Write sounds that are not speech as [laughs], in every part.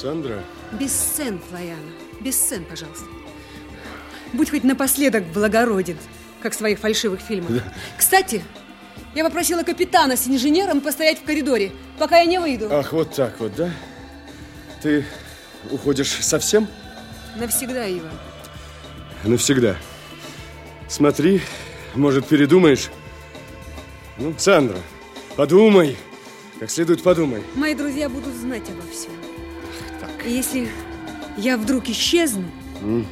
Сандра? Без сцен, Флояна. Без сцен, пожалуйста. Будь хоть напоследок благороден, как в своих фальшивых фильмах. Да. Кстати, я попросила капитана с инженером постоять в коридоре, пока я не выйду. Ах, вот так вот, да? Ты уходишь совсем? Навсегда, Ива. Навсегда. Смотри, может, передумаешь? Ну, Сандра, подумай. Как следует подумай. Мои друзья будут знать обо всем. Так. Если я вдруг исчезну, угу.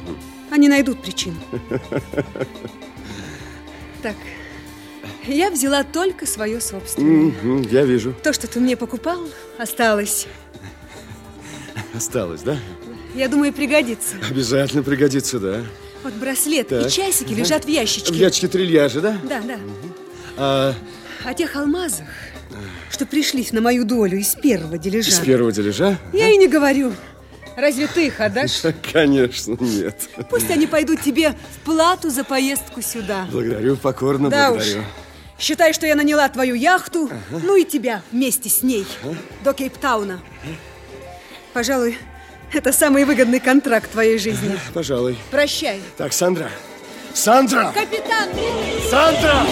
они найдут причину. [laughs] Так, я взяла только свое собственное. Угу, я вижу. То, что ты мне покупал, осталось. Осталось, да? Я думаю, пригодится. Обязательно пригодится, да. Вот браслет так. и часики лежат в ящичке. В ящике трильяжа, да? Да, да. Угу. А... О тех алмазах, что пришлись на мою долю из первого дележа. Из первого дележа? Я а? и не говорю. Разве ты их отдашь? [laughs] Конечно, нет. Пусть они пойдут тебе в плату за поездку сюда. Благодарю, покорно да благодарю. Уж. Считай, что я наняла твою яхту, ага. ну и тебя вместе с ней ага. до Кейптауна. Ага. Пожалуй, это самый выгодный контракт твоей жизни. Ага, [laughs] пожалуй. Прощай. Так, Сандра. Сандра! Капитан! Сандра!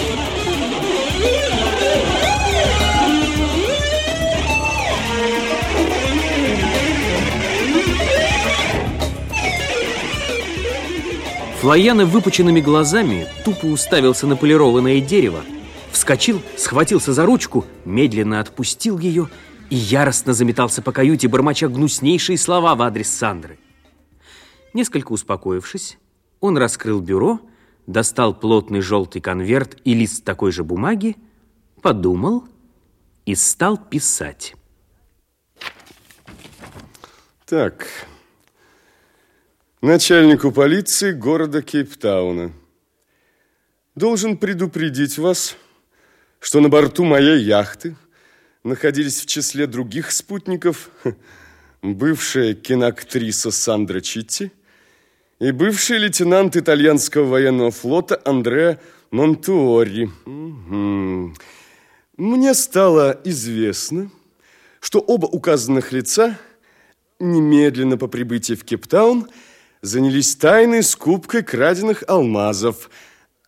Флояна выпученными глазами тупо уставился на полированное дерево, вскочил, схватился за ручку, медленно отпустил ее и яростно заметался по каюте, бормоча гнуснейшие слова в адрес Сандры. Несколько успокоившись, он раскрыл бюро, достал плотный желтый конверт и лист такой же бумаги, подумал и стал писать. Так, начальнику полиции города Кейптауна. Должен предупредить вас, что на борту моей яхты находились в числе других спутников [laughs] бывшая киноактриса Сандра Читти и бывший лейтенант итальянского военного флота Андреа Монтуори. Мне стало известно, что оба указанных лица немедленно по прибытии в Кейптаун – занялись тайной скупкой краденных алмазов,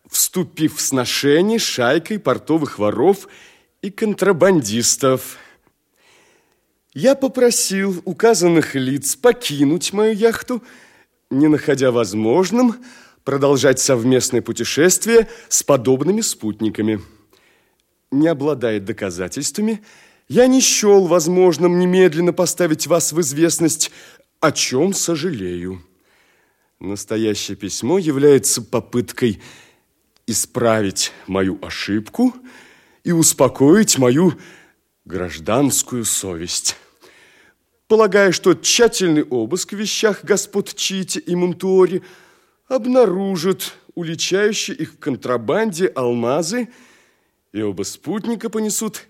вступив в сношение с шайкой портовых воров и контрабандистов. Я попросил указанных лиц покинуть мою яхту, не находя возможным продолжать совместное путешествие с подобными спутниками. Не обладая доказательствами, я не счел возможным немедленно поставить вас в известность, о чем сожалею. Настоящее письмо является попыткой исправить мою ошибку и успокоить мою гражданскую совесть. Полагаю, что тщательный обыск в вещах господ Чити и Монтуори обнаружит уличающие их в контрабанде алмазы, и оба спутника понесут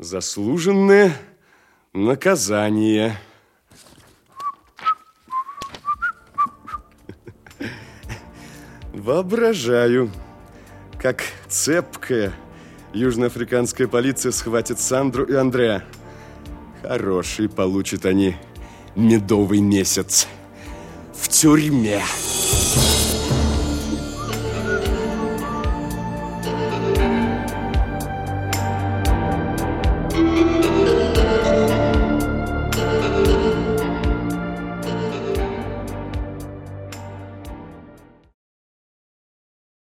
заслуженное наказание. Воображаю, как цепкая южноафриканская полиция схватит Сандру и Андреа. Хороший получат они медовый месяц в тюрьме.